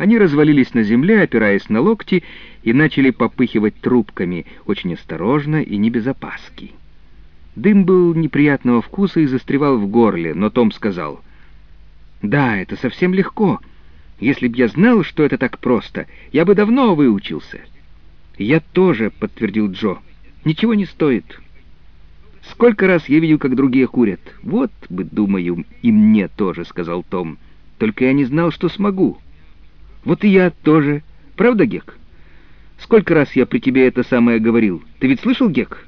Они развалились на земле, опираясь на локти, и начали попыхивать трубками, очень осторожно и не без опаски. Дым был неприятного вкуса и застревал в горле, но Том сказал, «Да, это совсем легко. Если б я знал, что это так просто, я бы давно выучился». «Я тоже», — подтвердил Джо. «Ничего не стоит». «Сколько раз я видел, как другие курят. Вот бы, думаю, и мне тоже», — сказал Том. «Только я не знал, что смогу». «Вот и я тоже. Правда, Гек?» «Сколько раз я при тебе это самое говорил? Ты ведь слышал, Гек?»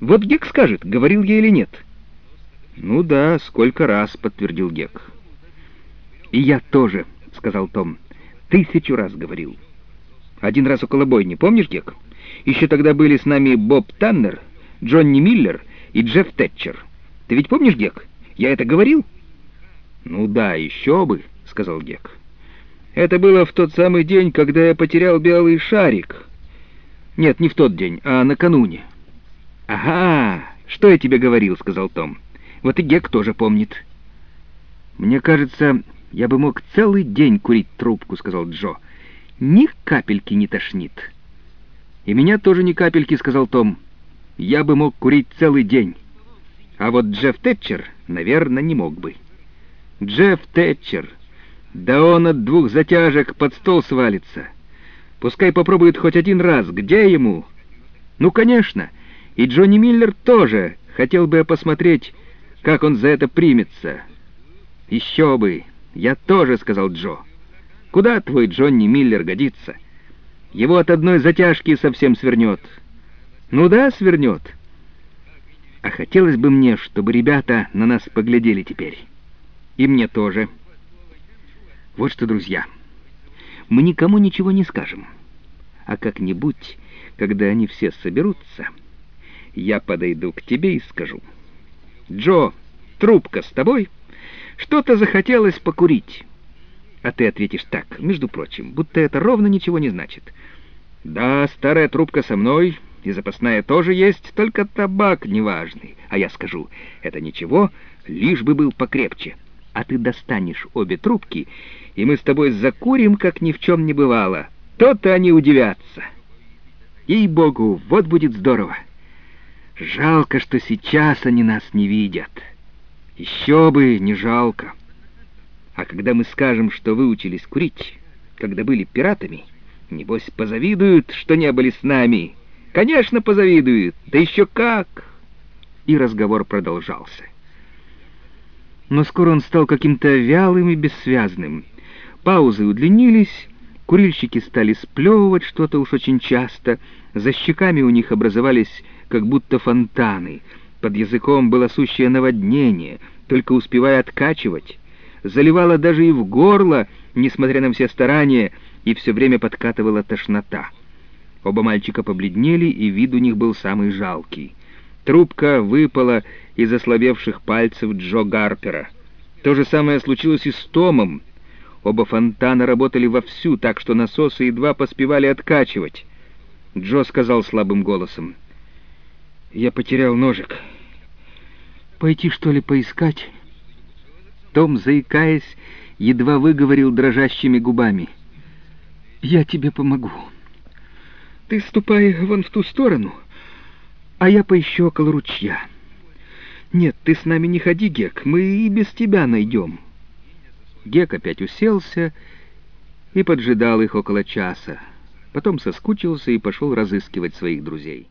«Вот Гек скажет, говорил я или нет». «Ну да, сколько раз», — подтвердил Гек. «И я тоже», — сказал Том. «Тысячу раз говорил». Один раз около бойни, помнишь, Гек? Еще тогда были с нами Боб Таннер, Джонни Миллер и Джефф Тэтчер. Ты ведь помнишь, Гек? Я это говорил?» «Ну да, еще бы», — сказал Гек. «Это было в тот самый день, когда я потерял белый шарик. Нет, не в тот день, а накануне». «Ага, что я тебе говорил», — сказал Том. «Вот и Гек тоже помнит». «Мне кажется, я бы мог целый день курить трубку», — сказал Джо ни капельки не тошнит. «И меня тоже ни капельки», — сказал Том. «Я бы мог курить целый день. А вот Джефф Тэтчер, наверное, не мог бы». «Джефф Тэтчер! Да он от двух затяжек под стол свалится. Пускай попробует хоть один раз. Где ему?» «Ну, конечно. И Джонни Миллер тоже. Хотел бы посмотреть, как он за это примется». «Еще бы! Я тоже», — сказал Джо. Куда твой Джонни Миллер годится? Его от одной затяжки совсем свернет. Ну да, свернет. А хотелось бы мне, чтобы ребята на нас поглядели теперь. И мне тоже. Вот что, друзья, мы никому ничего не скажем. А как-нибудь, когда они все соберутся, я подойду к тебе и скажу. «Джо, трубка с тобой? Что-то захотелось покурить». А ты ответишь так, между прочим, будто это ровно ничего не значит. Да, старая трубка со мной, и запасная тоже есть, только табак неважный. А я скажу, это ничего, лишь бы был покрепче. А ты достанешь обе трубки, и мы с тобой закурим, как ни в чем не бывало. То-то они удивятся. Ей-богу, вот будет здорово. Жалко, что сейчас они нас не видят. Еще бы, не жалко. А когда мы скажем, что выучились курить, когда были пиратами, небось позавидуют, что не были с нами. Конечно, позавидуют, да еще как!» И разговор продолжался. Но скоро он стал каким-то вялым и бессвязным. Паузы удлинились, курильщики стали сплевывать что-то уж очень часто, за щеками у них образовались как будто фонтаны, под языком было сущее наводнение, только успевая откачивать, заливала даже и в горло, несмотря на все старания, и все время подкатывала тошнота. Оба мальчика побледнели, и вид у них был самый жалкий. Трубка выпала из ослабевших пальцев Джо Гарпера. То же самое случилось и с Томом. Оба фонтана работали вовсю, так что насосы едва поспевали откачивать. Джо сказал слабым голосом. «Я потерял ножик. Пойти, что ли, поискать?» Том, заикаясь, едва выговорил дрожащими губами. «Я тебе помогу. Ты ступай вон в ту сторону, а я поищу около ручья. Нет, ты с нами не ходи, Гек, мы и без тебя найдем». Гек опять уселся и поджидал их около часа. Потом соскучился и пошел разыскивать своих друзей.